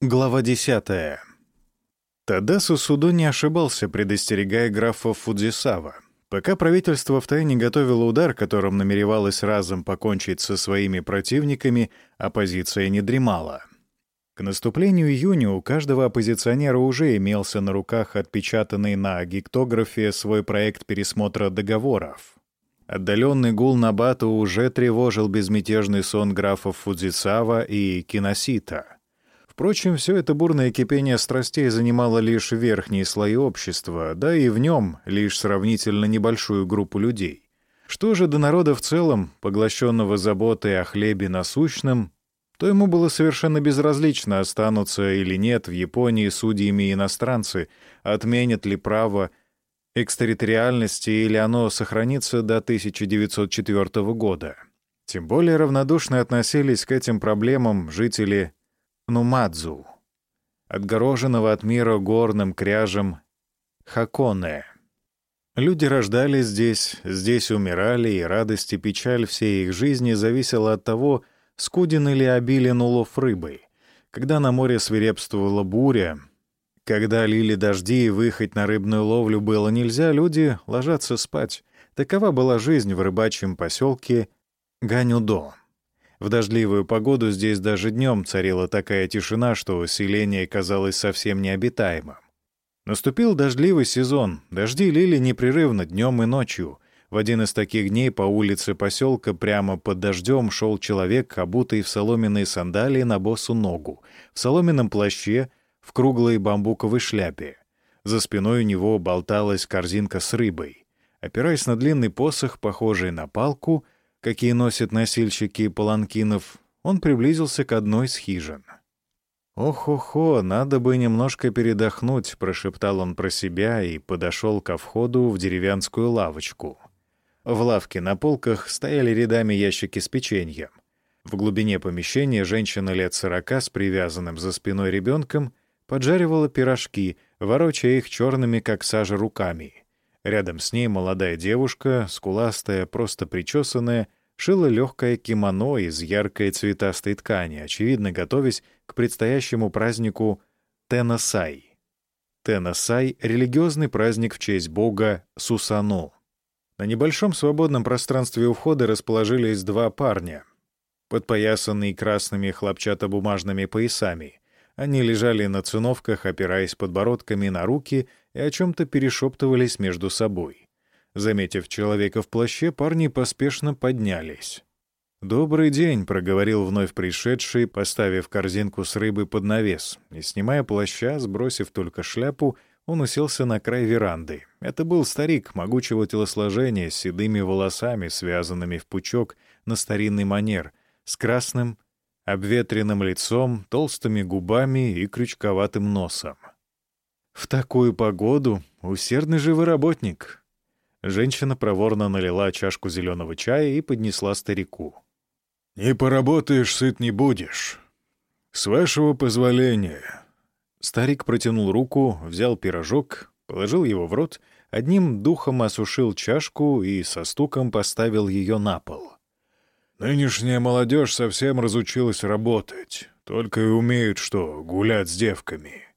Глава 10. Тадасу Судо не ошибался, предостерегая графа Фудзисава. Пока правительство втайне готовило удар, которым намеревалось разом покончить со своими противниками, оппозиция не дремала. К наступлению июня у каждого оппозиционера уже имелся на руках отпечатанный на гиктографе свой проект пересмотра договоров. Отдаленный гул Набату уже тревожил безмятежный сон графов Фудзисава и Киносита — Впрочем, все это бурное кипение страстей занимало лишь верхние слои общества, да и в нем лишь сравнительно небольшую группу людей. Что же до народа в целом, поглощенного заботой о хлебе насущном, то ему было совершенно безразлично, останутся или нет в Японии судьями иностранцы, отменят ли право экстерриториальности или оно сохранится до 1904 года. Тем более равнодушно относились к этим проблемам жители Нумадзу, отгороженного от мира горным кряжем Хаконе. Люди рождались здесь, здесь умирали, и радость и печаль всей их жизни зависела от того, скуден или обилен улов рыбы. Когда на море свирепствовала буря, когда лили дожди и выехать на рыбную ловлю было нельзя, люди ложатся спать. Такова была жизнь в рыбачьем поселке Ганюдо. В дождливую погоду здесь даже днем царила такая тишина, что селение казалось совсем необитаемым. Наступил дождливый сезон, дожди лили непрерывно днем и ночью. В один из таких дней по улице поселка прямо под дождем шел человек, обутый в соломенные сандалии на босу ногу, в соломенном плаще, в круглой бамбуковой шляпе. За спиной у него болталась корзинка с рыбой. Опираясь на длинный посох, похожий на палку, — какие носят носильщики паланкинов, он приблизился к одной из хижин. «Ох-охо, надо бы немножко передохнуть», — прошептал он про себя и подошел ко входу в деревянскую лавочку. В лавке на полках стояли рядами ящики с печеньем. В глубине помещения женщина лет сорока с привязанным за спиной ребенком поджаривала пирожки, ворочая их черными, как сажа, руками — Рядом с ней молодая девушка, скуластая, просто причесанная, шила легкое кимоно из яркой цветастой ткани, очевидно, готовясь к предстоящему празднику Тенасай. Тенасай — религиозный праздник в честь бога Сусану. На небольшом свободном пространстве у входа расположились два парня, подпоясанные красными хлопчатобумажными поясами. Они лежали на циновках, опираясь подбородками на руки и о чем-то перешептывались между собой. Заметив человека в плаще, парни поспешно поднялись. «Добрый день», — проговорил вновь пришедший, поставив корзинку с рыбой под навес. И, снимая плаща, сбросив только шляпу, он уселся на край веранды. Это был старик могучего телосложения с седыми волосами, связанными в пучок на старинный манер, с красным, обветренным лицом, толстыми губами и крючковатым носом. В такую погоду усердный живый работник. Женщина проворно налила чашку зеленого чая и поднесла старику. «Не поработаешь, сыт не будешь. С вашего позволения». Старик протянул руку, взял пирожок, положил его в рот, одним духом осушил чашку и со стуком поставил ее на пол. «Нынешняя молодежь совсем разучилась работать, только и умеют что гулять с девками».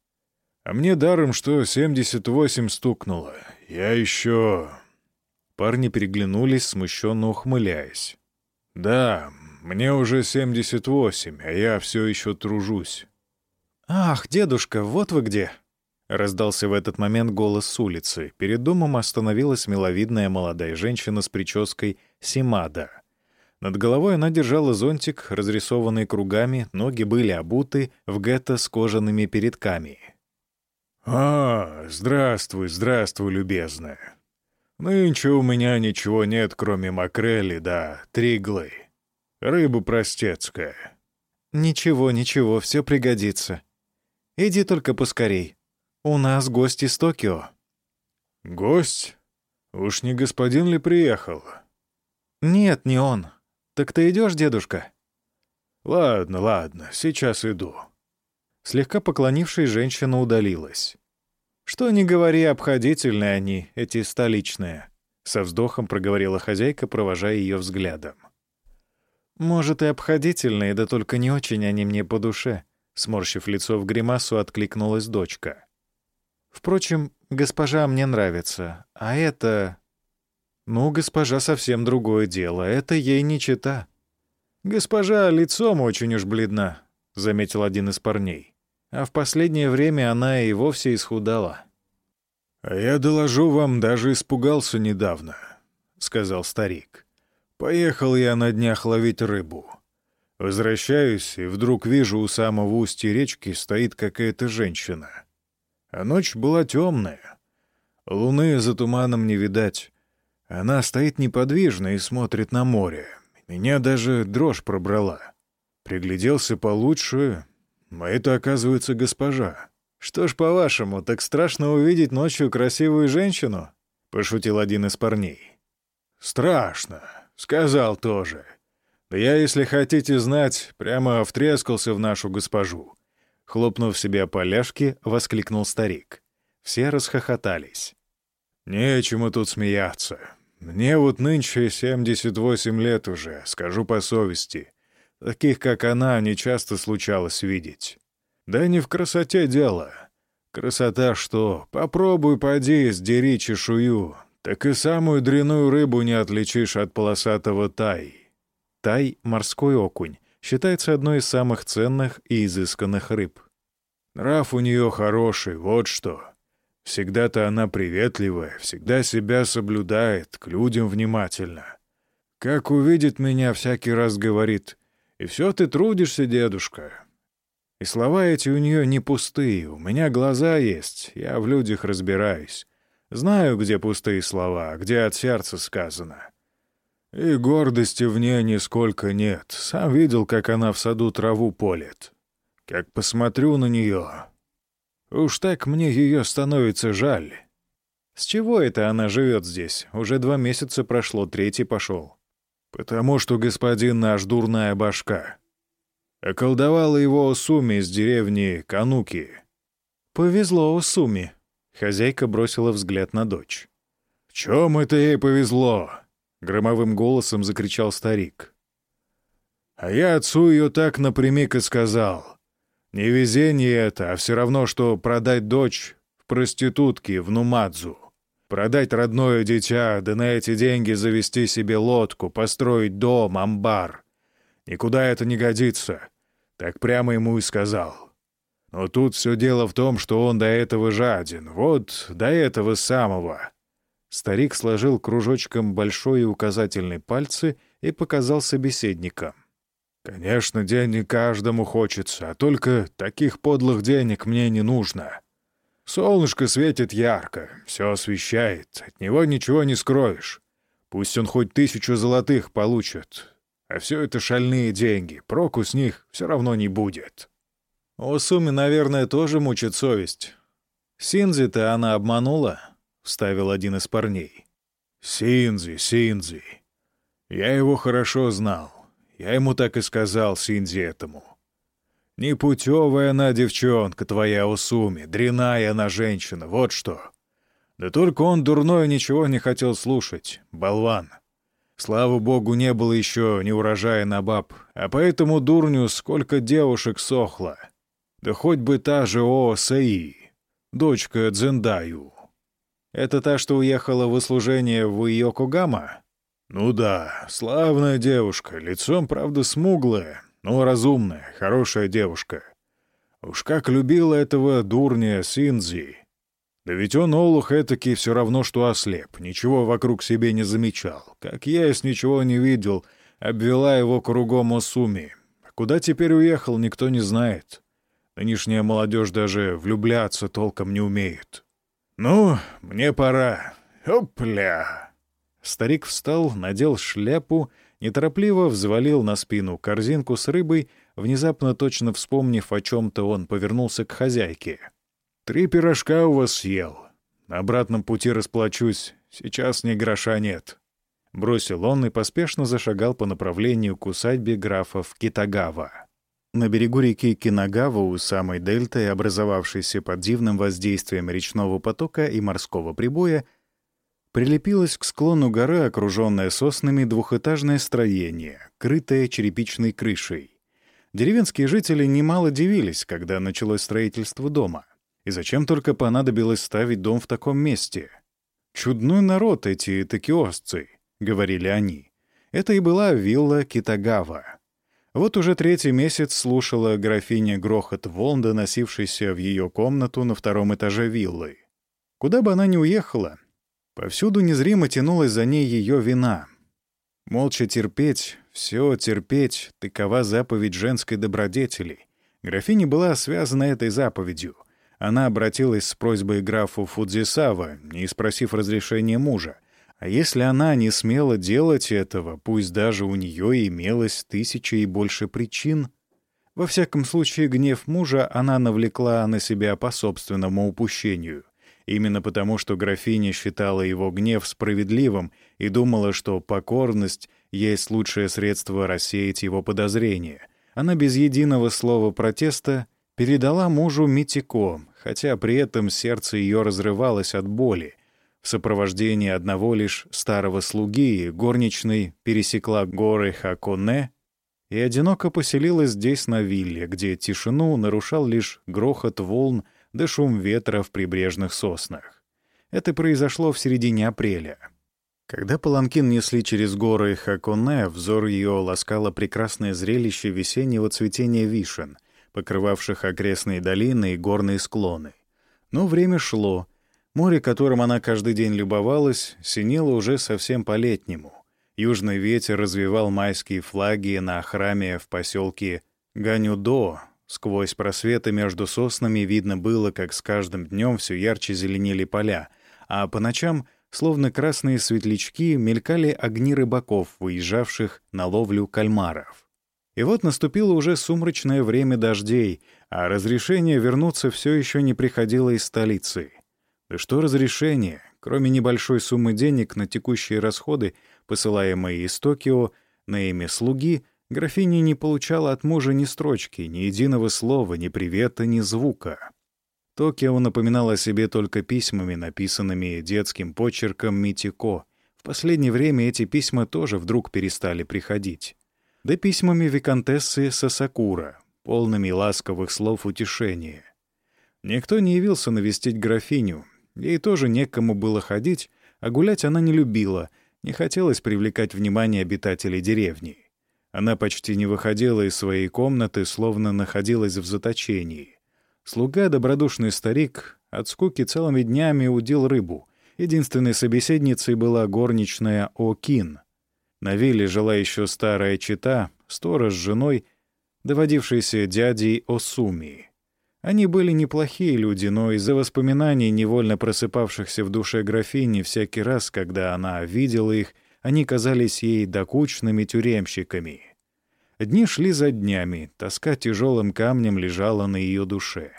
А мне даром, что 78 стукнуло. Я еще...» Парни переглянулись, смущенно ухмыляясь. «Да, мне уже 78, а я все еще тружусь». «Ах, дедушка, вот вы где!» Раздался в этот момент голос с улицы. Перед домом остановилась миловидная молодая женщина с прической Симада. Над головой она держала зонтик, разрисованный кругами, ноги были обуты в гетто с кожаными передками. «А, здравствуй, здравствуй, любезная. Нынче у меня ничего нет, кроме макрели да триглы. Рыба простецкая». «Ничего, ничего, все пригодится. Иди только поскорей. У нас гость из Токио». «Гость? Уж не господин ли приехал?» «Нет, не он. Так ты идешь, дедушка?» «Ладно, ладно, сейчас иду». Слегка поклонившись, женщина удалилась. «Что не говори, обходительные они, эти столичные», — со вздохом проговорила хозяйка, провожая ее взглядом. «Может, и обходительные, да только не очень они мне по душе. Сморщив лицо в гримасу, откликнулась дочка. «Впрочем, госпожа мне нравится, а это...» «Ну, госпожа совсем другое дело, это ей не чита». «Госпожа лицом очень уж бледна», — заметил один из парней. «А в последнее время она и вовсе исхудала». «А я доложу вам, даже испугался недавно», — сказал старик. «Поехал я на днях ловить рыбу. Возвращаюсь, и вдруг вижу, у самого устья речки стоит какая-то женщина. А ночь была темная. Луны за туманом не видать. Она стоит неподвижно и смотрит на море. Меня даже дрожь пробрала. Пригляделся получше, а это, оказывается, госпожа. «Что ж, по-вашему, так страшно увидеть ночью красивую женщину?» — пошутил один из парней. «Страшно», — сказал тоже. «Да я, если хотите знать, прямо втрескался в нашу госпожу». Хлопнув себе по ляжке, воскликнул старик. Все расхохотались. «Нечему тут смеяться. Мне вот нынче 78 лет уже, скажу по совести. Таких, как она, не часто случалось видеть. Да не в красоте дело. Красота что? Попробуй поди, сдери чешую. Так и самую дряную рыбу не отличишь от полосатого тай. Тай — морской окунь. Считается одной из самых ценных и изысканных рыб. Нрав у нее хороший, вот что. Всегда-то она приветливая, всегда себя соблюдает, к людям внимательна. Как увидит меня, всякий раз говорит, «И все ты трудишься, дедушка, и слова эти у нее не пустые, у меня глаза есть, я в людях разбираюсь. Знаю, где пустые слова, где от сердца сказано. И гордости в ней нисколько нет. Сам видел, как она в саду траву полет. Как посмотрю на нее... Уж так мне ее становится жаль. С чего это она живет здесь? Уже два месяца прошло, третий пошел. Потому что господин наш дурная башка. Околдовала его Осуми из деревни Кануки. «Повезло Осуми», — хозяйка бросила взгляд на дочь. «В чем это ей повезло?» — громовым голосом закричал старик. А я отцу ее так напрямик и сказал. Не везение это, а все равно, что продать дочь в проститутке в Нумадзу. Продать родное дитя, да на эти деньги завести себе лодку, построить дом, амбар. Никуда это не годится. Так прямо ему и сказал. Но тут все дело в том, что он до этого жаден. Вот до этого самого. Старик сложил кружочком большой и указательный пальцы и показал собеседникам. «Конечно, денег каждому хочется, а только таких подлых денег мне не нужно. Солнышко светит ярко, все освещает, от него ничего не скроешь. Пусть он хоть тысячу золотых получит, а все это шальные деньги, проку с них все равно не будет. У Суми, наверное, тоже мучит совесть. Синзи-то она обманула, — вставил один из парней. Синзи, Синзи. Я его хорошо знал. Я ему так и сказал, Синзи этому. Непутевая она девчонка твоя Усуми, дряная она женщина, вот что. Да только он дурной ничего не хотел слушать, болван. Слава богу, не было еще ни урожая на баб, а поэтому дурню сколько девушек сохло. Да хоть бы та же О Саи, дочка Дзендаю. Это та, что уехала в услужение в Йокогама? Ну да, славная девушка, лицом, правда, смуглая, но разумная, хорошая девушка. Уж как любила этого дурня Синзи. Да ведь он, олух этакий, все равно, что ослеп, ничего вокруг себе не замечал. Как есть, ничего не видел, обвела его кругом Осуми. А куда теперь уехал, никто не знает. Нынешняя молодежь даже влюбляться толком не умеет. Ну, мне пора. Опля! Старик встал, надел шляпу, неторопливо взвалил на спину корзинку с рыбой, внезапно точно вспомнив о чем-то, он повернулся к хозяйке. Три пирожка у вас съел. На обратном пути расплачусь. Сейчас ни гроша нет». Бросил он и поспешно зашагал по направлению к усадьбе графов Китагава. На берегу реки Кинагава у самой дельты, образовавшейся под дивным воздействием речного потока и морского прибоя, прилепилось к склону горы, окруженное соснами, двухэтажное строение, крытое черепичной крышей. Деревенские жители немало дивились, когда началось строительство дома. И зачем только понадобилось ставить дом в таком месте? «Чудной народ эти такиосцы», — говорили они. Это и была вилла Китагава. Вот уже третий месяц слушала графиня грохот волн, доносившийся в ее комнату на втором этаже виллы. Куда бы она ни уехала, повсюду незримо тянулась за ней ее вина. Молча терпеть, все терпеть — такова заповедь женской добродетели. Графиня была связана этой заповедью. Она обратилась с просьбой графу Фудзисава, не спросив разрешения мужа — а если она не смела делать этого, пусть даже у нее имелось тысяча и больше причин, во всяком случае гнев мужа она навлекла на себя по собственному упущению. Именно потому, что графиня считала его гнев справедливым и думала, что покорность есть лучшее средство рассеять его подозрения. Она без единого слова протеста передала мужу Митико, хотя при этом сердце ее разрывалось от боли, в сопровождении одного лишь старого слуги горничной пересекла горы Хаконе и одиноко поселилась здесь на вилле, где тишину нарушал лишь грохот волн да шум ветра в прибрежных соснах. Это произошло в середине апреля. Когда Паланкин несли через горы Хаконе, взор ее ласкало прекрасное зрелище весеннего цветения вишен, покрывавших окрестные долины и горные склоны. Но время шло, Море, которым она каждый день любовалась, синело уже совсем по-летнему. Южный ветер развивал майские флаги на храме в поселке Ганюдо. Сквозь просветы между соснами видно было, как с каждым днем все ярче зеленели поля, а по ночам, словно красные светлячки, мелькали огни рыбаков, выезжавших на ловлю кальмаров. И вот наступило уже сумрачное время дождей, а разрешение вернуться все еще не приходило из столицы — да что разрешение, кроме небольшой суммы денег на текущие расходы, посылаемые из Токио, на имя слуги, графиня не получала от мужа ни строчки, ни единого слова, ни привета, ни звука. Токио напоминал о себе только письмами, написанными детским почерком Митико. В последнее время эти письма тоже вдруг перестали приходить. Да письмами виконтессы Сасакура, полными ласковых слов утешения. Никто не явился навестить графиню, Ей тоже некому было ходить, а гулять она не любила, не хотелось привлекать внимание обитателей деревни. Она почти не выходила из своей комнаты, словно находилась в заточении. Слуга, добродушный старик, от скуки целыми днями удил рыбу. Единственной собеседницей была горничная Окин. На вилле жила еще старая чита, сторож с женой, доводившейся дядей Осуми. Они были неплохие люди, но из-за воспоминаний, невольно просыпавшихся в душе графини всякий раз, когда она видела их, они казались ей докучными тюремщиками. Дни шли за днями, тоска тяжелым камнем лежала на ее душе.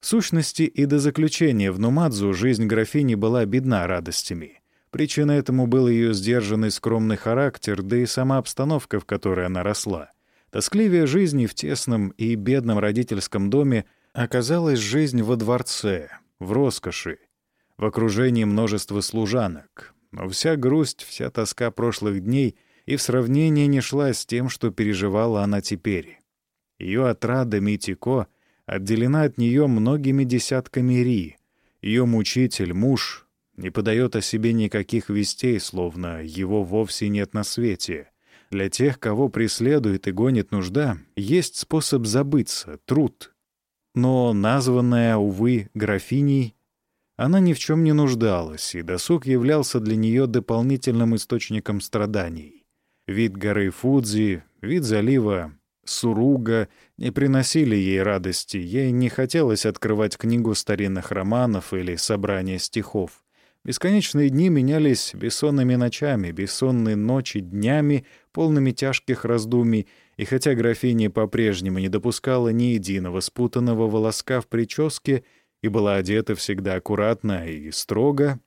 В сущности, и до заключения в Нумадзу жизнь графини была бедна радостями. Причиной этому был ее сдержанный скромный характер, да и сама обстановка, в которой она росла. Тоскливее жизни в тесном и бедном родительском доме оказалась жизнь во дворце, в роскоши, в окружении множества служанок. Но вся грусть, вся тоска прошлых дней и в сравнении не шла с тем, что переживала она теперь. Ее отрада Митико отделена от нее многими десятками ри. Ее мучитель, муж, не подает о себе никаких вестей, словно его вовсе нет на свете. Для тех, кого преследует и гонит нужда, есть способ забыться, труд — но, названная, увы, графиней, она ни в чем не нуждалась, и досуг являлся для нее дополнительным источником страданий. Вид горы Фудзи, вид залива Суруга не приносили ей радости, ей не хотелось открывать книгу старинных романов или собрания стихов. Бесконечные дни менялись бессонными ночами, бессонные ночи днями, полными тяжких раздумий, и хотя графиня по-прежнему не допускала ни единого спутанного волоска в прическе и была одета всегда аккуратно и строго,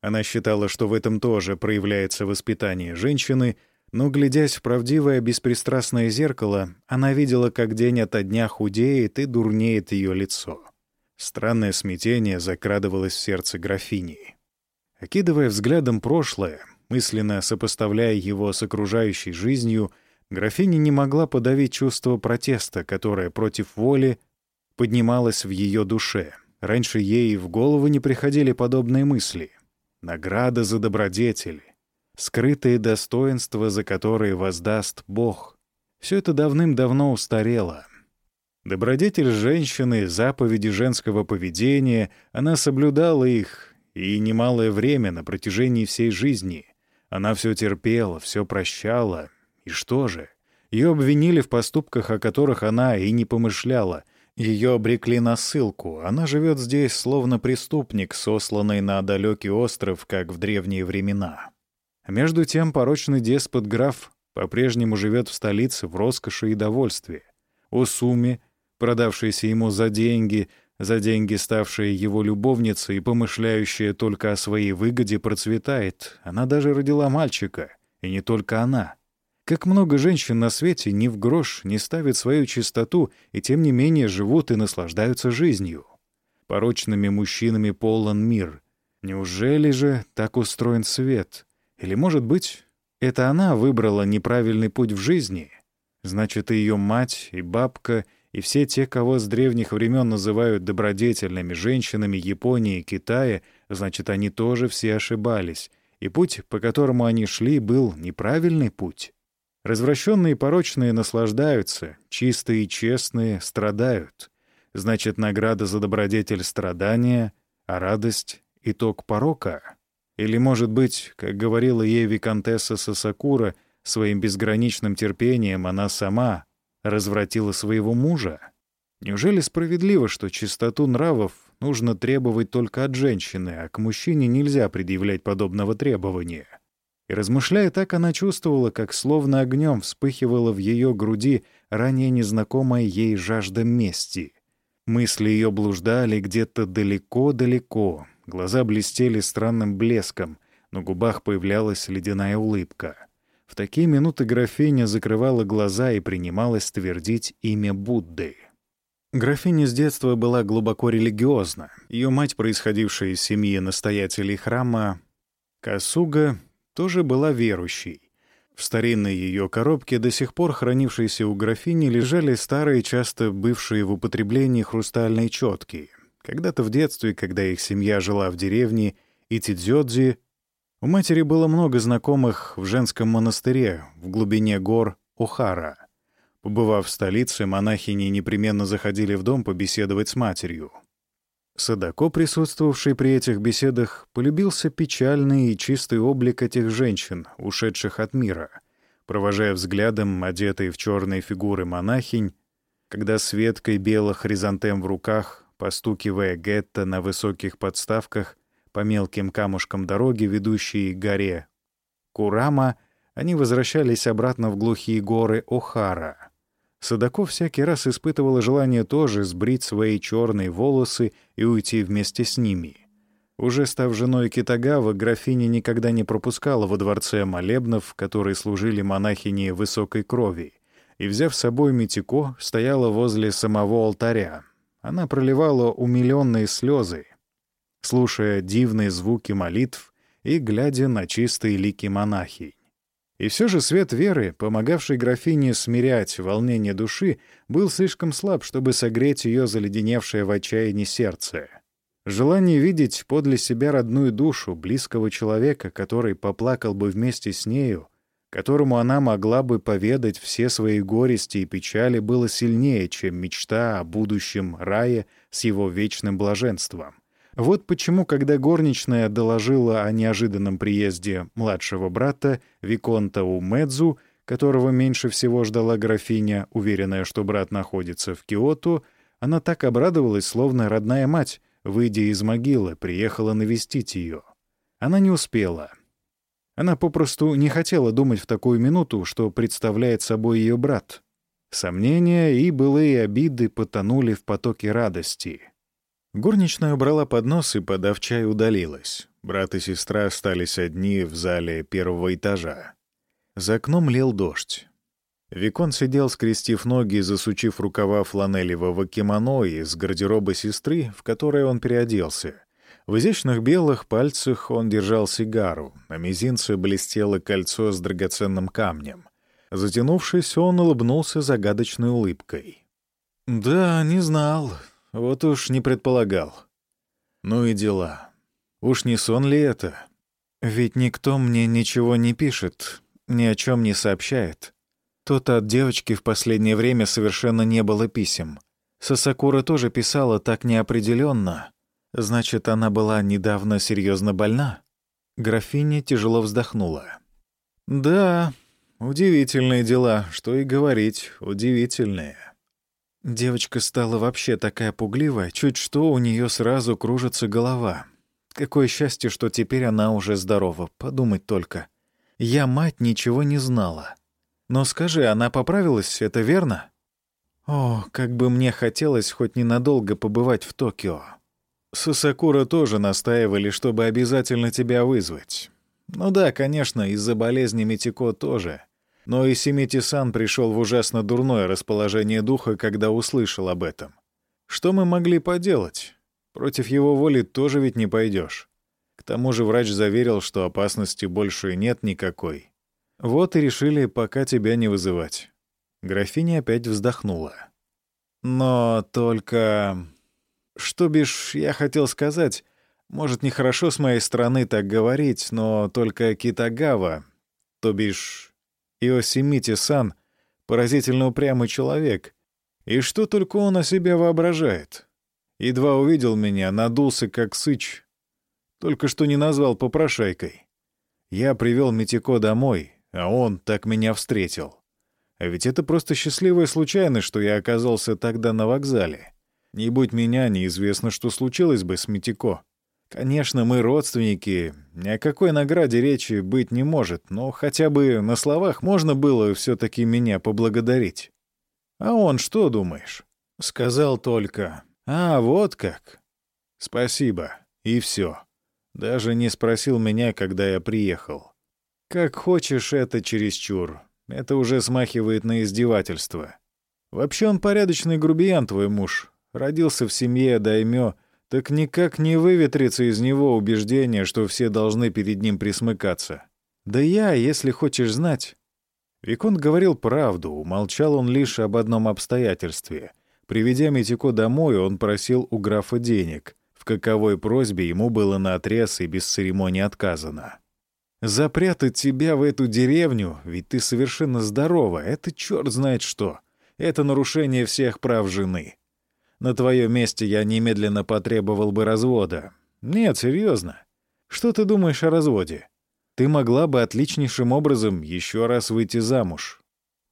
она считала, что в этом тоже проявляется воспитание женщины, но, глядясь в правдивое беспристрастное зеркало, она видела, как день ото дня худеет и дурнеет ее лицо. Странное смятение закрадывалось в сердце графини. Окидывая взглядом прошлое, мысленно сопоставляя его с окружающей жизнью, Графиня не могла подавить чувство протеста, которое против воли поднималось в ее душе. Раньше ей в голову не приходили подобные мысли. Награда за добродетели, скрытые достоинства, за которые воздаст Бог. Все это давным-давно устарело. Добродетель женщины, заповеди женского поведения, она соблюдала их, и немалое время на протяжении всей жизни. Она все терпела, все прощала. И что же? Ее обвинили в поступках, о которых она и не помышляла. Ее обрекли на ссылку. Она живет здесь, словно преступник, сосланный на далекий остров, как в древние времена. Между тем порочный деспот граф по-прежнему живет в столице в роскоши и довольстве. О сумме, продавшейся ему за деньги, за деньги ставшая его любовницей и помышляющая только о своей выгоде, процветает. Она даже родила мальчика. И не только она. Как много женщин на свете ни в грош не ставят свою чистоту и тем не менее живут и наслаждаются жизнью. Порочными мужчинами полон мир. Неужели же так устроен свет? Или, может быть, это она выбрала неправильный путь в жизни? Значит, и ее мать, и бабка, и все те, кого с древних времен называют добродетельными женщинами Японии и Китая, значит, они тоже все ошибались, и путь, по которому они шли, был неправильный путь. Развращенные и порочные наслаждаются, чистые и честные страдают. Значит, награда за добродетель — страдания, а радость — итог порока. Или, может быть, как говорила ей виконтесса Сасакура, своим безграничным терпением она сама развратила своего мужа? Неужели справедливо, что чистоту нравов нужно требовать только от женщины, а к мужчине нельзя предъявлять подобного требования? И размышляя так, она чувствовала, как словно огнем вспыхивала в ее груди ранее незнакомая ей жажда мести. Мысли ее блуждали где-то далеко-далеко, Глаза блестели странным блеском, на губах появлялась ледяная улыбка. В такие минуты графиня закрывала глаза и принималась твердить имя Будды. Графиня с детства была глубоко религиозна. Ее мать, происходившая из семьи настоятелей храма Касуга, тоже была верующей. В старинной ее коробке, до сих пор хранившейся у графини, лежали старые, часто бывшие в употреблении хрустальные четки, когда-то в детстве, когда их семья жила в деревне Итидзёдзи, у матери было много знакомых в женском монастыре в глубине гор Охара. Побывав в столице, монахини непременно заходили в дом побеседовать с матерью. Садако, присутствовавший при этих беседах, полюбился печальный и чистый облик этих женщин, ушедших от мира. Провожая взглядом одетые в черные фигуры монахинь, когда с веткой белых хризантем в руках постукивая гетто на высоких подставках по мелким камушкам дороги, ведущей к горе Курама, они возвращались обратно в глухие горы Охара. Садаков всякий раз испытывала желание тоже сбрить свои черные волосы и уйти вместе с ними. Уже став женой Китагава, графиня никогда не пропускала во дворце молебнов, которые служили монахини высокой крови, и, взяв с собой Митико, стояла возле самого алтаря, она проливала умиленные слезы, слушая дивные звуки молитв и глядя на чистые лики монахинь. И все же свет веры, помогавший графине смирять волнение души, был слишком слаб, чтобы согреть ее заледеневшее в отчаянии сердце. Желание видеть подле себя родную душу, близкого человека, который поплакал бы вместе с нею, которому она могла бы поведать все свои горести и печали, было сильнее, чем мечта о будущем рае с его вечным блаженством. Вот почему, когда горничная доложила о неожиданном приезде младшего брата Виконта Умедзу, которого меньше всего ждала графиня, уверенная, что брат находится в Киото, она так обрадовалась, словно родная мать, выйдя из могилы, приехала навестить ее. Она не успела — она попросту не хотела думать в такую минуту, что представляет собой ее брат. Сомнения и былые обиды потонули в потоке радости. Горничная убрала поднос и, подав чай, удалилась. Брат и сестра остались одни в зале первого этажа. За окном лил дождь. Викон сидел, скрестив ноги, засучив рукава фланелевого кимоно из гардероба сестры, в которой он переоделся, в изящных белых пальцах он держал сигару, на мизинце блестело кольцо с драгоценным камнем. Затянувшись, он улыбнулся загадочной улыбкой. «Да, не знал. Вот уж не предполагал. Ну и дела. Уж не сон ли это? Ведь никто мне ничего не пишет, ни о чем не сообщает. Тут от девочки в последнее время совершенно не было писем. Сасакура тоже писала так неопределенно. Значит, она была недавно серьезно больна? Графиня тяжело вздохнула. «Да, удивительные дела, что и говорить, удивительные». Девочка стала вообще такая пугливая, чуть что у нее сразу кружится голова. Какое счастье, что теперь она уже здорова, подумать только. Я, мать, ничего не знала. Но скажи, она поправилась, это верно? О, как бы мне хотелось хоть ненадолго побывать в Токио. Сасакура тоже настаивали, чтобы обязательно тебя вызвать. Ну да, конечно, из-за болезни Митико тоже. Но и Семити-сан пришел в ужасно дурное расположение духа, когда услышал об этом. Что мы могли поделать? Против его воли тоже ведь не пойдешь. К тому же врач заверил, что опасности больше нет никакой. Вот и решили пока тебя не вызывать. Графиня опять вздохнула. Но только... Что бишь я хотел сказать? Может, нехорошо с моей стороны так говорить, но только Китагава, то бишь Иосимити-сан, поразительно упрямый человек. И что только он о себе воображает? Едва увидел меня, надулся как сыч. Только что не назвал попрошайкой. Я привел Митико домой, а он так меня встретил. А ведь это просто счастливая случайность, что я оказался тогда на вокзале. Не будь меня, неизвестно, что случилось бы с Митико. Конечно, мы родственники, ни о какой награде речи быть не может, но хотя бы на словах можно было все-таки меня поблагодарить. А он что думаешь? Сказал только «А, вот как». Спасибо, и все. Даже не спросил меня, когда я приехал. Как хочешь, это чересчур. Это уже смахивает на издевательство. Вообще он порядочный грубиян, твой муж. Родился в семье даймё, так никак не выветрится из него убеждение, что все должны перед ним присмыкаться. Да я, если хочешь знать... Виконт говорил правду, умолчал он лишь об одном обстоятельстве. Приведя Митико домой, он просил у графа денег. В каковой просьбе ему было наотрез и без церемонии отказано. Запрятать тебя в эту деревню, ведь ты совершенно здорова, это черт знает что. Это нарушение всех прав жены. На твоем месте я немедленно потребовал бы развода. Нет, серьезно. Что ты думаешь о разводе? Ты могла бы отличнейшим образом еще раз выйти замуж.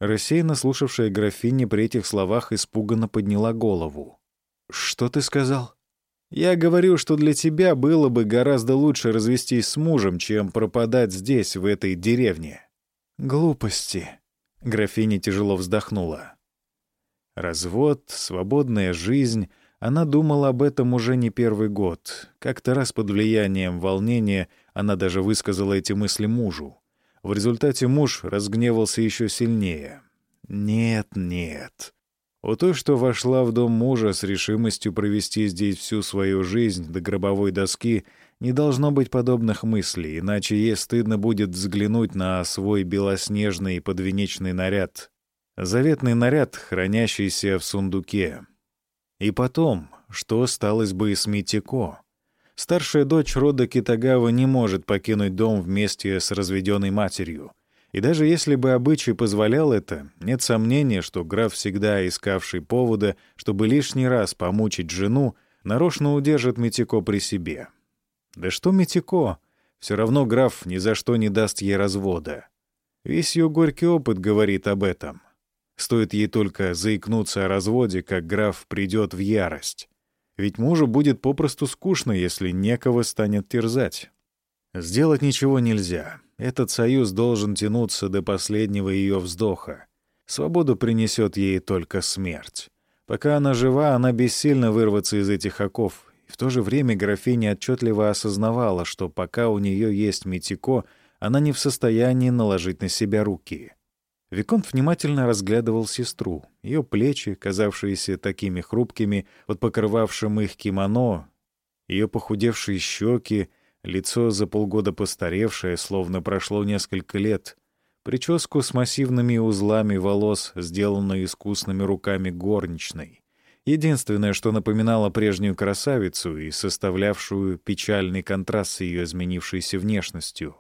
Рассеянно слушавшая графиня при этих словах испуганно подняла голову. «Что ты сказал?» Я говорю, что для тебя было бы гораздо лучше развестись с мужем, чем пропадать здесь, в этой деревне. Глупости. Графиня тяжело вздохнула. Развод, свободная жизнь. Она думала об этом уже не первый год. Как-то раз под влиянием волнения она даже высказала эти мысли мужу. В результате муж разгневался еще сильнее. «Нет, нет. У той, что вошла в дом мужа с решимостью провести здесь всю свою жизнь до гробовой доски, не должно быть подобных мыслей, иначе ей стыдно будет взглянуть на свой белоснежный подвенечный наряд. Заветный наряд, хранящийся в сундуке. И потом, что сталось бы с Митико? Старшая дочь рода Китагава не может покинуть дом вместе с разведенной матерью. И даже если бы обычай позволял это, нет сомнения, что граф, всегда искавший повода, чтобы лишний раз помучить жену, нарочно удержит Митико при себе. Да что Митико? Все равно граф ни за что не даст ей развода. Весь ее горький опыт говорит об этом. Стоит ей только заикнуться о разводе, как граф придет в ярость. Ведь мужу будет попросту скучно, если некого станет терзать. Сделать ничего нельзя. Этот союз должен тянуться до последнего ее вздоха. Свободу принесет ей только смерть. Пока она жива, она бессильно вырваться из этих оков. И в то же время графиня отчетливо осознавала, что пока у нее есть Митико, она не в состоянии наложить на себя руки. Виконт внимательно разглядывал сестру. Ее плечи, казавшиеся такими хрупкими, под покрывавшим их кимоно, ее похудевшие щеки, Лицо за полгода постаревшее, словно прошло несколько лет. прическу с массивными узлами волос, сделанную искусными руками горничной. Единственное, что напоминало прежнюю красавицу и составлявшую печальный контраст с ее изменившейся внешностью.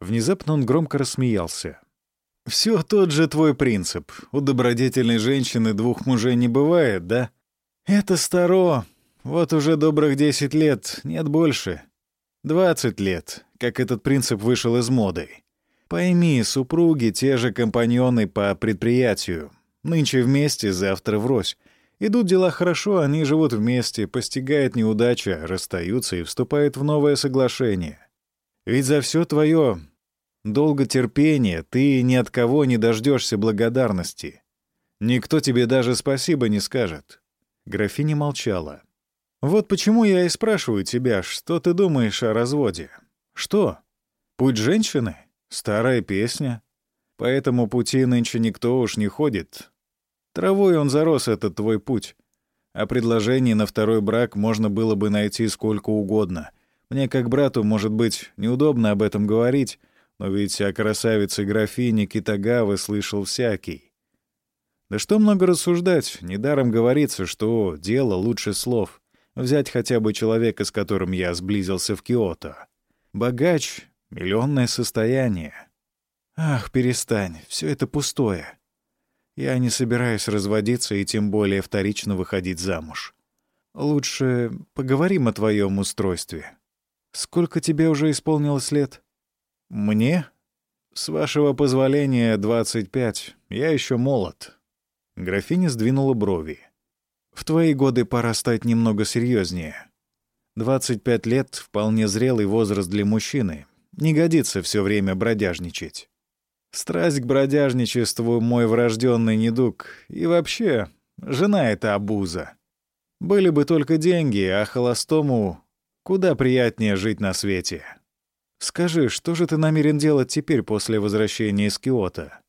Внезапно он громко рассмеялся. «Все тот же твой принцип. У добродетельной женщины двух мужей не бывает, да? Это старо. Вот уже добрых десять лет, нет больше. Двадцать лет, как этот принцип вышел из моды. Пойми, супруги — те же компаньоны по предприятию. Нынче вместе, завтра врозь. Идут дела хорошо, они живут вместе, постигает неудача, расстаются и вступают в новое соглашение. Ведь за все твое долготерпение ты ни от кого не дождешься благодарности. Никто тебе даже спасибо не скажет. Графиня молчала. Вот почему я и спрашиваю тебя, что ты думаешь о разводе? Что? Путь женщины? Старая песня. По этому пути нынче никто уж не ходит. Травой он зарос, этот твой путь. А предложений на второй брак можно было бы найти сколько угодно. Мне, как брату, может быть, неудобно об этом говорить, но ведь о красавице графине Китагавы слышал всякий. Да что много рассуждать, недаром говорится, что дело лучше слов. Взять хотя бы человека, с которым я сблизился в Киото. Богач, Миллионное состояние. Ах, перестань, все это пустое. Я не собираюсь разводиться и тем более вторично выходить замуж. Лучше поговорим о твоем устройстве. Сколько тебе уже исполнилось лет? Мне? С вашего позволения, 25. Я еще молод. Графиня сдвинула брови. В твои годы пора стать немного серьезнее. 25 лет — вполне зрелый возраст для мужчины, не годится все время бродяжничать. Страсть к бродяжничеству — мой врожденный недуг. И вообще, жена — это обуза. Были бы только деньги, а холостому куда приятнее жить на свете. Скажи, что же ты намерен делать теперь после возвращения из Киота?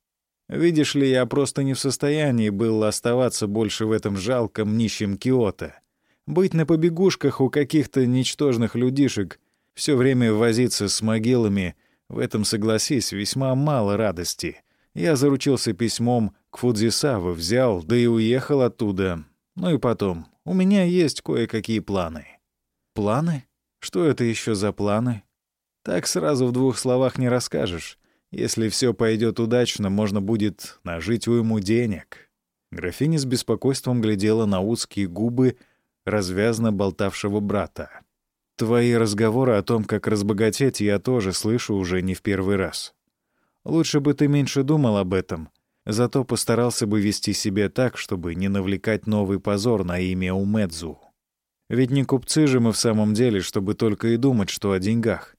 Видишь ли, я просто не в состоянии был оставаться больше в этом жалком нищем Киото. Быть на побегушках у каких-то ничтожных людишек все время возиться с могилами, в этом, согласись, весьма мало радости. Я заручился письмом к Фудзисаву, взял, да и уехал оттуда. Ну и потом, у меня есть кое-какие планы. Планы? Что это еще за планы? Так сразу в двух словах не расскажешь. Если все пойдет удачно, можно будет нажить уйму денег. Графиня с беспокойством глядела на узкие губы развязно болтавшего брата. Твои разговоры о том, как разбогатеть, я тоже слышу уже не в первый раз. Лучше бы ты меньше думал об этом, зато постарался бы вести себя так, чтобы не навлекать новый позор на имя Умедзу. Ведь не купцы же мы в самом деле, чтобы только и думать, что о деньгах.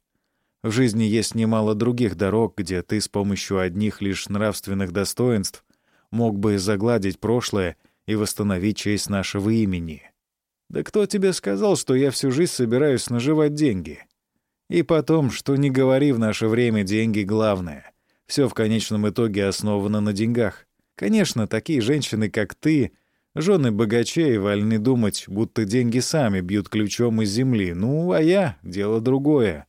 В жизни есть немало других дорог, где ты с помощью одних лишь нравственных достоинств мог бы загладить прошлое и восстановить честь нашего имени. Да кто тебе сказал, что я всю жизнь собираюсь наживать деньги? И потом, что не говори в наше время, деньги главное. Все в конечном итоге основано на деньгах. Конечно, такие женщины, как ты, жены богачей, вольны думать, будто деньги сами бьют ключом из земли. Ну, а я — дело другое.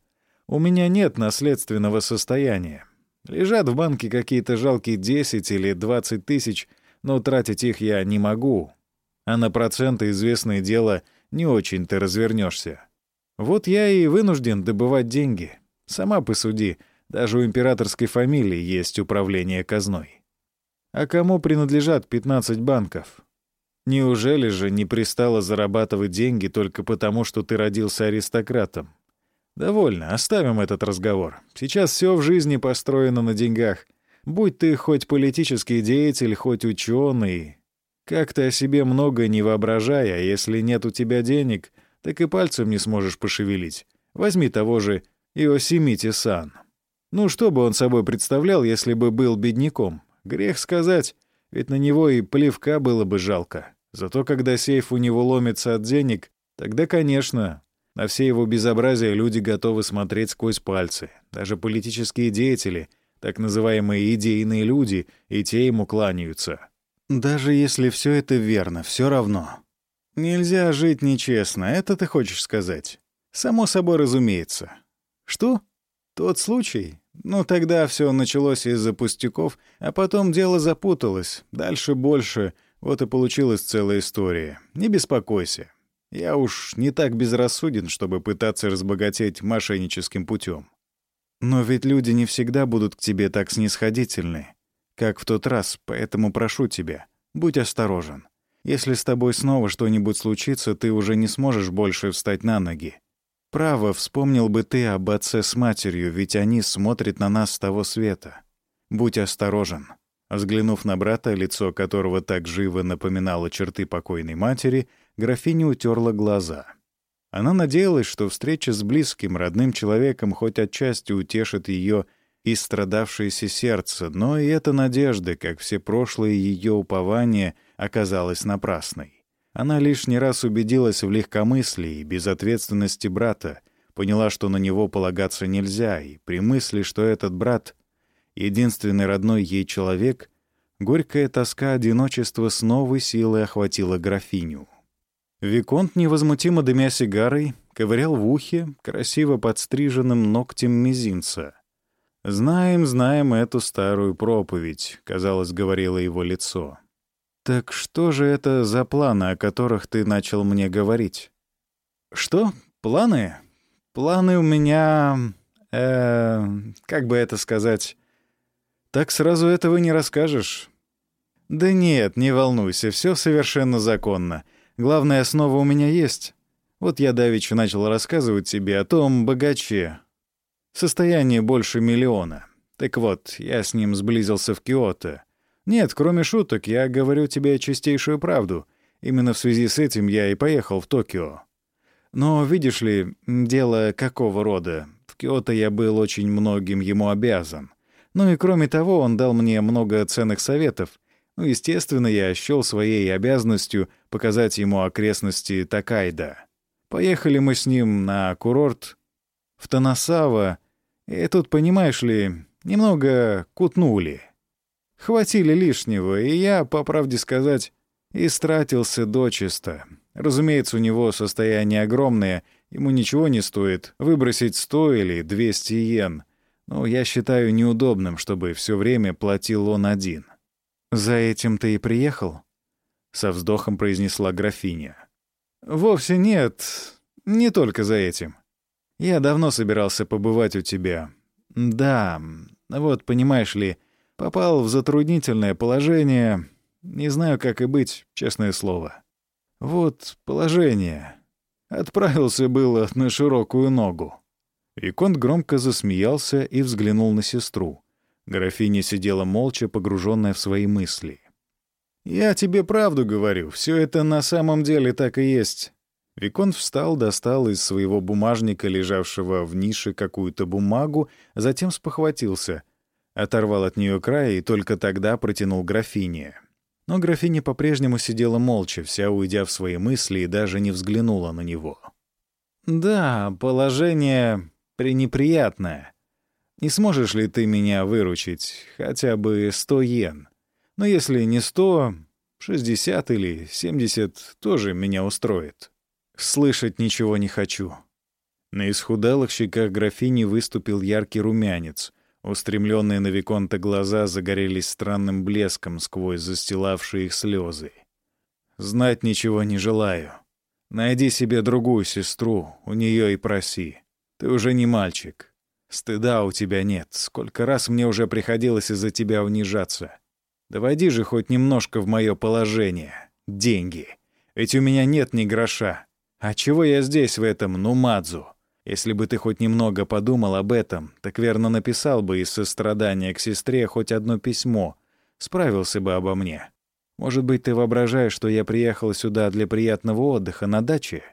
У меня нет наследственного состояния. Лежат в банке какие-то жалкие 10 или 20 тысяч, но тратить их я не могу, а на проценты, известное дело, не очень ты развернешься. Вот я и вынужден добывать деньги. Сама посуди, даже у императорской фамилии есть управление казной. А кому принадлежат 15 банков? Неужели же не пристало зарабатывать деньги только потому, что ты родился аристократом? Довольно, оставим этот разговор. Сейчас все в жизни построено на деньгах. Будь ты хоть политический деятель, хоть ученый, как ты о себе много не воображая, а если нет у тебя денег, так и пальцем не сможешь пошевелить. Возьми того же Иосимити-сан. Ну, что бы он собой представлял, если бы был бедняком? Грех сказать, ведь на него и плевка было бы жалко. Зато когда сейф у него ломится от денег, тогда, конечно, на все его безобразия люди готовы смотреть сквозь пальцы. Даже политические деятели, так называемые идейные люди, и те ему кланяются. Даже если все это верно, все равно. Нельзя жить нечестно, это ты хочешь сказать? Само собой разумеется. Что? Тот случай? Ну, тогда все началось из-за пустяков, а потом дело запуталось. Дальше больше. Вот и получилась целая история. Не беспокойся. Я уж не так безрассуден, чтобы пытаться разбогатеть мошенническим путем. Но ведь люди не всегда будут к тебе так снисходительны, как в тот раз, поэтому прошу тебя, будь осторожен. Если с тобой снова что-нибудь случится, ты уже не сможешь больше встать на ноги. Право, вспомнил бы ты об отце с матерью, ведь они смотрят на нас с того света. Будь осторожен. Взглянув на брата, лицо которого так живо напоминало черты покойной матери, графиня утерла глаза — она надеялась, что встреча с близким, родным человеком хоть отчасти утешит ее и страдавшееся сердце, но и эта надежда, как все прошлые ее упования, оказалась напрасной. Она лишний раз убедилась в легкомыслии и безответственности брата, поняла, что на него полагаться нельзя, и при мысли, что этот брат — единственный родной ей человек, горькая тоска одиночества с новой силой охватила графиню. Виконт, невозмутимо дымя сигарой, ковырял в ухе красиво подстриженным ногтем мизинца. «Знаем, знаем эту старую проповедь», — казалось, говорило его лицо. «Так что же это за планы, о которых ты начал мне говорить?» «Что? Планы? Планы у меня... Э, как бы это сказать? Так сразу этого не расскажешь». «Да нет, не волнуйся, все совершенно законно. Главная основа у меня есть. Вот я давеча начал рассказывать тебе о том богаче. Состояние больше миллиона. Так вот, я с ним сблизился в Киото. Нет, кроме шуток, я говорю тебе чистейшую правду. Именно в связи с этим я и поехал в Токио. Но, видишь ли, дело какого рода? В Киото я был очень многим ему обязан. Ну и кроме того, он дал мне много ценных советов, ну, естественно, я счел своей обязанностью показать ему окрестности Такайда. Поехали мы с ним на курорт в Танасава, и тут, понимаешь ли, немного кутнули. Хватили лишнего, и я, по правде сказать, истратился дочисто. Разумеется, у него состояние огромное, ему ничего не стоит выбросить 100 или 200 йен, но я считаю неудобным, чтобы все время платил он один. «За этим ты и приехал?» — со вздохом произнесла графиня. «Вовсе нет, не только за этим. Я давно собирался побывать у тебя. Да, вот, понимаешь ли, попал в затруднительное положение. Не знаю, как и быть, честное слово. Вот положение. Отправился было на широкую ногу». Виконт громко засмеялся и взглянул на сестру. Графиня сидела молча, погруженная в свои мысли. «Я тебе правду говорю, все это на самом деле так и есть». Викон встал, достал из своего бумажника, лежавшего в нише, какую-то бумагу, затем спохватился, оторвал от нее край и только тогда протянул графине. Но графиня по-прежнему сидела молча, вся уйдя в свои мысли и даже не взглянула на него. «Да, положение пренеприятное», не сможешь ли ты меня выручить хотя бы сто йен? Но если не сто, шестьдесят или семьдесят тоже меня устроит. Слышать ничего не хочу». На исхудалых щеках графини выступил яркий румянец. Устремленные на Виконта глаза загорелись странным блеском сквозь застилавшие их слезы. «Знать ничего не желаю. Найди себе другую сестру, у нее и проси. Ты уже не мальчик. Стыда у тебя нет. Сколько раз мне уже приходилось из-за тебя унижаться. Доводи же хоть немножко в мое положение. Деньги. Ведь у меня нет ни гроша. А чего я здесь в этом Нумадзу? Если бы ты хоть немного подумал об этом, так верно написал бы из сострадания к сестре хоть одно письмо. Справился бы обо мне. Может быть, ты воображаешь, что я приехал сюда для приятного отдыха на даче?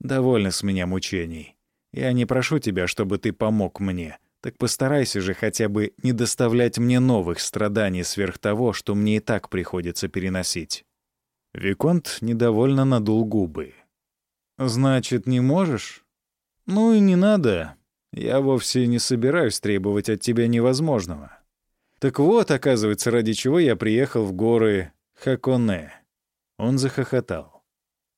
Довольно с меня мучений. Я не прошу тебя, чтобы ты помог мне. Так постарайся же хотя бы не доставлять мне новых страданий сверх того, что мне и так приходится переносить». Виконт недовольно надул губы. «Значит, не можешь? Ну и не надо. Я вовсе не собираюсь требовать от тебя невозможного. Так вот, оказывается, ради чего я приехал в горы Хаконе». Он захохотал.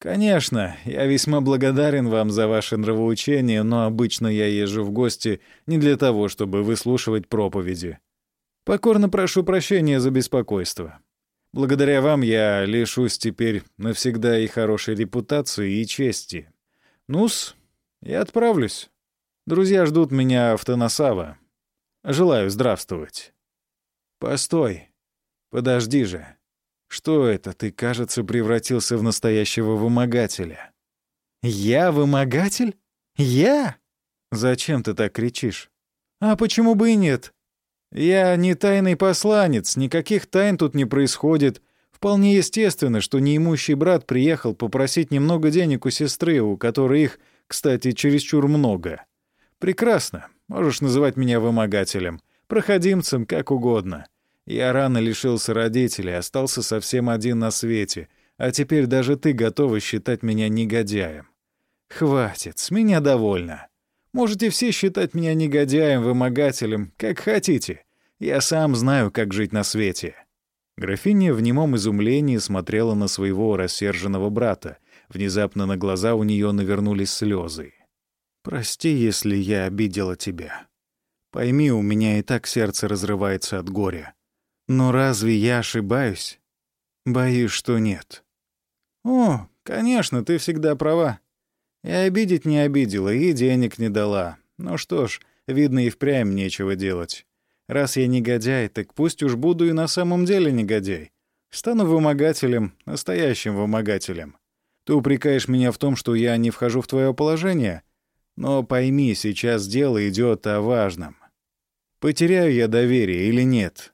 «Конечно, я весьма благодарен вам за ваше нравоучение, но обычно я езжу в гости не для того, чтобы выслушивать проповеди. Покорно прошу прощения за беспокойство. Благодаря вам я лишусь теперь навсегда и хорошей репутации, и чести. Ну-с, я отправлюсь. Друзья ждут меня в Танасава. Желаю здравствовать». «Постой. Подожди же. Что это, ты, кажется, превратился в настоящего вымогателя?» «Я вымогатель? Я? Зачем ты так кричишь? А почему бы и нет? Я не тайный посланец, никаких тайн тут не происходит. Вполне естественно, что неимущий брат приехал попросить немного денег у сестры, у которой их, кстати, чересчур много. Прекрасно, можешь называть меня вымогателем, проходимцем, как угодно. Я рано лишился родителей, остался совсем один на свете, а теперь даже ты готова считать меня негодяем. Хватит, с меня довольно. Можете все считать меня негодяем, вымогателем, как хотите. Я сам знаю, как жить на свете». Графиня в немом изумлении смотрела на своего рассерженного брата. Внезапно на глаза у нее навернулись слезы. «Прости, если я обидела тебя. Пойми, у меня и так сердце разрывается от горя. Но разве я ошибаюсь? Боюсь, что нет. О, конечно, ты всегда права. И обидеть не обидела, и денег не дала. Ну что ж, видно, и впрямь нечего делать. Раз я негодяй, так пусть уж буду и на самом деле негодяй. Стану вымогателем, настоящим вымогателем. Ты упрекаешь меня в том, что я не вхожу в твое положение? Но пойми, сейчас дело идет о важном. Потеряю я доверие или нет?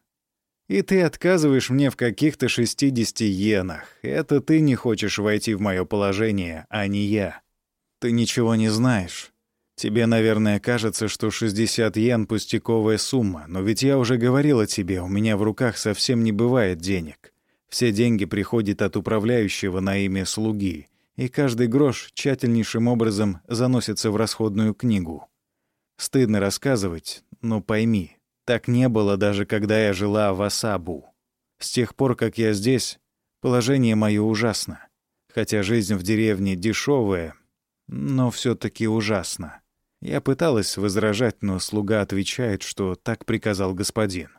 И ты отказываешь мне в каких-то 60 йенах. Это ты не хочешь войти в мое положение, а не я. Ты ничего не знаешь. Тебе, наверное, кажется, что 60 йен — пустяковая сумма, но ведь я уже говорила тебе, у меня в руках совсем не бывает денег. Все деньги приходят от управляющего на имя слуги, и каждый грош тщательнейшим образом заносится в расходную книгу. Стыдно рассказывать, но пойми, так не было даже когда я жила в Асабу. С тех пор, как я здесь, положение мое ужасно. Хотя жизнь в деревне дешевая, но все таки ужасно. Я пыталась возражать, но слуга отвечает, что так приказал господин.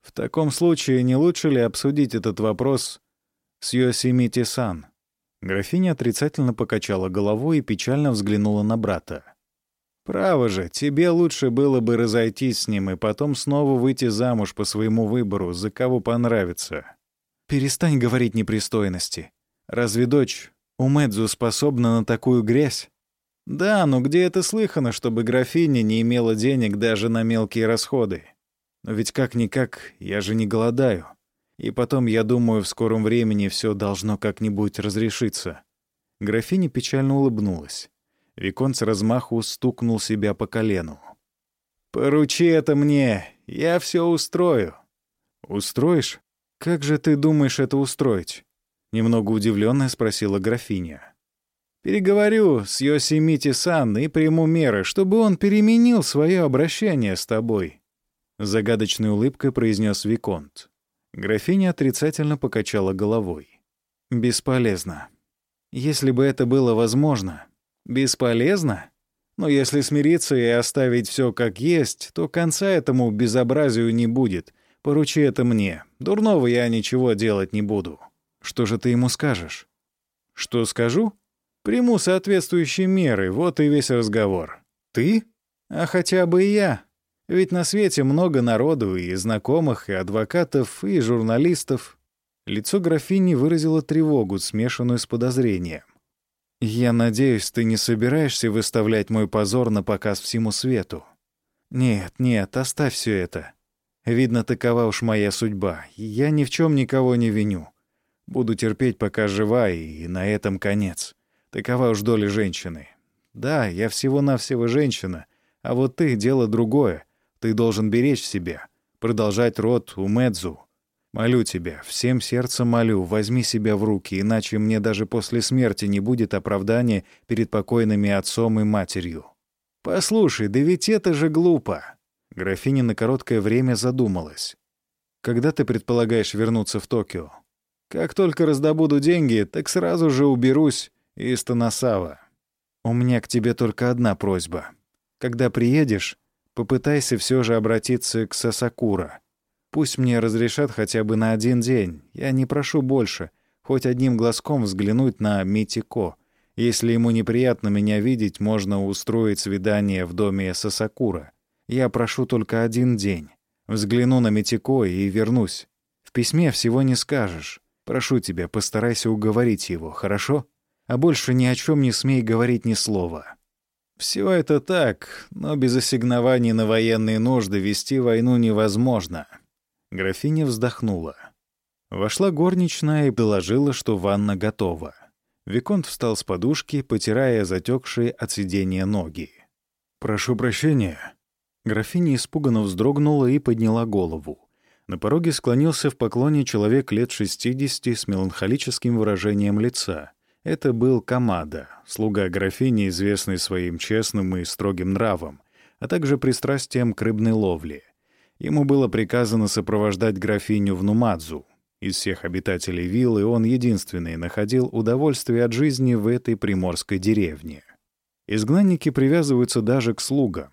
В таком случае не лучше ли обсудить этот вопрос с Йосимити-сан? Графиня отрицательно покачала головой и печально взглянула на брата. Право же, тебе лучше было бы разойтись с ним и потом снова выйти замуж по своему выбору, за кого понравится. Перестань говорить непристойности. Разве дочь Умэдзу способна на такую грязь? Да, но где это слыхано, чтобы графиня не имела денег даже на мелкие расходы? Но ведь как-никак, я же не голодаю. И потом, я думаю, в скором времени все должно как-нибудь разрешиться. Графиня печально улыбнулась. Викон с размаху стукнул себя по колену. «Поручи это мне, я все устрою». «Устроишь? Как же ты думаешь это устроить?» Немного удивленная спросила графиня. «Переговорю с Йосимити Сан и приму меры, чтобы он переменил свое обращение с тобой», — загадочной улыбкой произнес Виконт. Графиня отрицательно покачала головой. «Бесполезно. Если бы это было возможно, Бесполезно? Но если смириться и оставить все как есть, то конца этому безобразию не будет. Поручи это мне. Дурного я ничего делать не буду. Что же ты ему скажешь? Что скажу? Приму соответствующие меры, вот и весь разговор. Ты? А хотя бы и я. Ведь на свете много народу, и знакомых, и адвокатов, и журналистов. Лицо графини выразило тревогу, смешанную с подозрением. «Я надеюсь, ты не собираешься выставлять мой позор на показ всему свету?» «Нет, нет, оставь все это. Видно, такова уж моя судьба. Я ни в чем никого не виню. Буду терпеть, пока жива, и на этом конец. Такова уж доля женщины. Да, я всего-навсего женщина, а вот ты — дело другое. Ты должен беречь себя, продолжать род у Медзу, Молю тебя, всем сердцем молю, возьми себя в руки, иначе мне даже после смерти не будет оправдания перед покойными отцом и матерью. Послушай, да ведь это же глупо. Графиня на короткое время задумалась. Когда ты предполагаешь вернуться в Токио? Как только раздобуду деньги, так сразу же уберусь из Танасава. У меня к тебе только одна просьба. Когда приедешь, попытайся все же обратиться к Сасакура. Пусть мне разрешат хотя бы на один день. Я не прошу больше. Хоть одним глазком взглянуть на Митико. Если ему неприятно меня видеть, можно устроить свидание в доме Сасакура. Я прошу только один день. Взгляну на Митико и вернусь. В письме всего не скажешь. Прошу тебя, постарайся уговорить его, хорошо? А больше ни о чем не смей говорить ни слова. Все это так, но без ассигнований на военные нужды вести войну невозможно. Графиня вздохнула. Вошла горничная и доложила, что ванна готова. Виконт встал с подушки, потирая затекшие от сидения ноги. «Прошу прощения». Графиня испуганно вздрогнула и подняла голову. На пороге склонился в поклоне человек лет 60 с меланхолическим выражением лица. Это был Камада, слуга графини, известный своим честным и строгим нравом, а также пристрастием к рыбной ловле. Ему было приказано сопровождать графиню в Нумадзу. Из всех обитателей виллы он единственный находил удовольствие от жизни в этой приморской деревне. Изгнанники привязываются даже к слугам.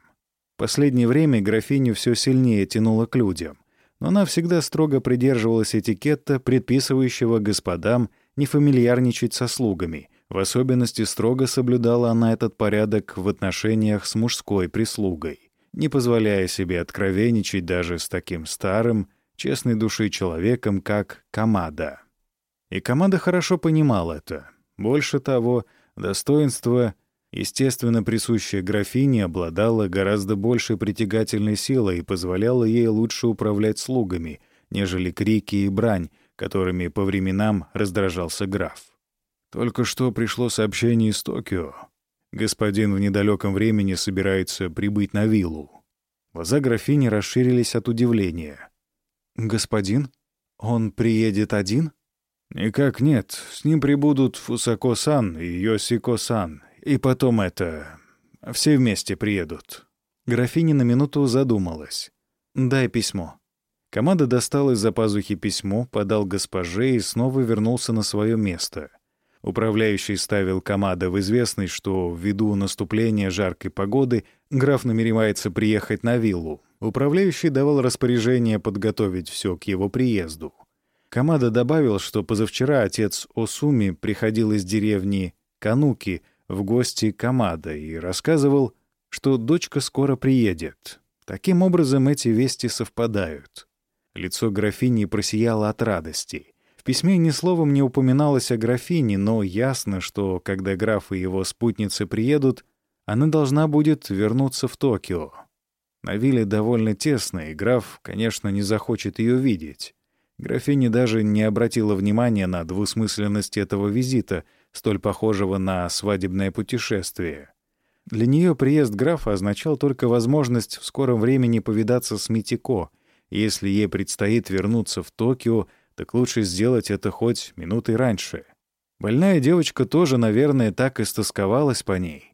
В последнее время графиню все сильнее тянуло к людям но она всегда строго придерживалась этикета, предписывающего господам не фамильярничать со слугами. В особенности строго соблюдала она этот порядок в отношениях с мужской прислугой, не позволяя себе откровенничать даже с таким старым, честной души человеком, как Камада. И Камада хорошо понимал это. Больше того, достоинство естественно, присущая графине обладала гораздо большей притягательной силой и позволяла ей лучше управлять слугами, нежели крики и брань, которыми по временам раздражался граф. Только что пришло сообщение из Токио. Господин в недалеком времени собирается прибыть на виллу. Глаза графини расширились от удивления. «Господин? Он приедет один?» «Никак нет. С ним прибудут Фусако-сан и Йосико-сан, и потом это... Все вместе приедут». Графиня на минуту задумалась. «Дай письмо». Команда достал из-за пазухи письмо, подал госпоже и снова вернулся на свое место. Управляющий ставил Камада в известность, что ввиду наступления жаркой погоды граф намеревается приехать на виллу. Управляющий давал распоряжение подготовить все к его приезду. Камада добавил, что позавчера отец Осуми приходил из деревни Кануки — в гости к Амада и рассказывал, что дочка скоро приедет. Таким образом, эти вести совпадают. Лицо графини просияло от радости. Письме ни словом не упоминалось о графине, но ясно, что когда граф и его спутницы приедут, она должна будет вернуться в Токио. На вилле довольно тесно, и граф, конечно, не захочет ее видеть. Графиня даже не обратила внимания на двусмысленность этого визита — столь похожего на свадебное путешествие. Для нее приезд графа означал только возможность в скором времени повидаться с Митико. Если ей предстоит вернуться в Токио, так лучше сделать это хоть минутой раньше. Больная девочка тоже, наверное, так и стосковалась по ней.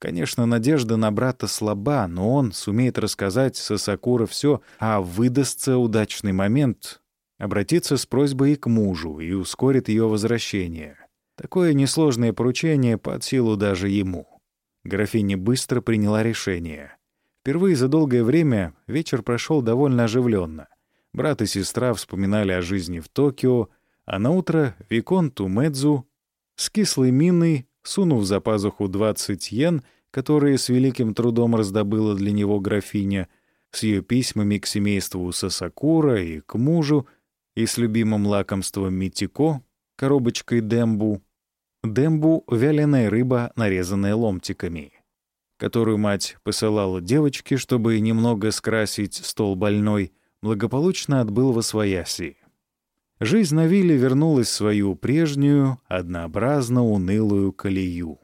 Конечно, надежда на брата слаба, но он сумеет рассказать Сасакура все, а выдастся удачный момент, обратиться с просьбой и к мужу и ускорит ее возвращение. Такое несложное поручение под силу даже ему. Графиня быстро приняла решение. Впервые за долгое время вечер прошел довольно оживленно. Брат и сестра вспоминали о жизни в Токио, а на утро Виконту Медзу с кислой миной, сунув за пазуху 20 йен, которые с великим трудом раздобыла для него графиня, с ее письмами к семейству Сасакура и к мужу, и с любимым лакомством Митико, коробочкой дембу, Дембу — вяленая рыба, нарезанная ломтиками, которую мать посылала девочке, чтобы немного скрасить стол больной, благополучно отбыл во свояси. Жизнь на вилле вернулась в свою прежнюю, однообразно унылую колею.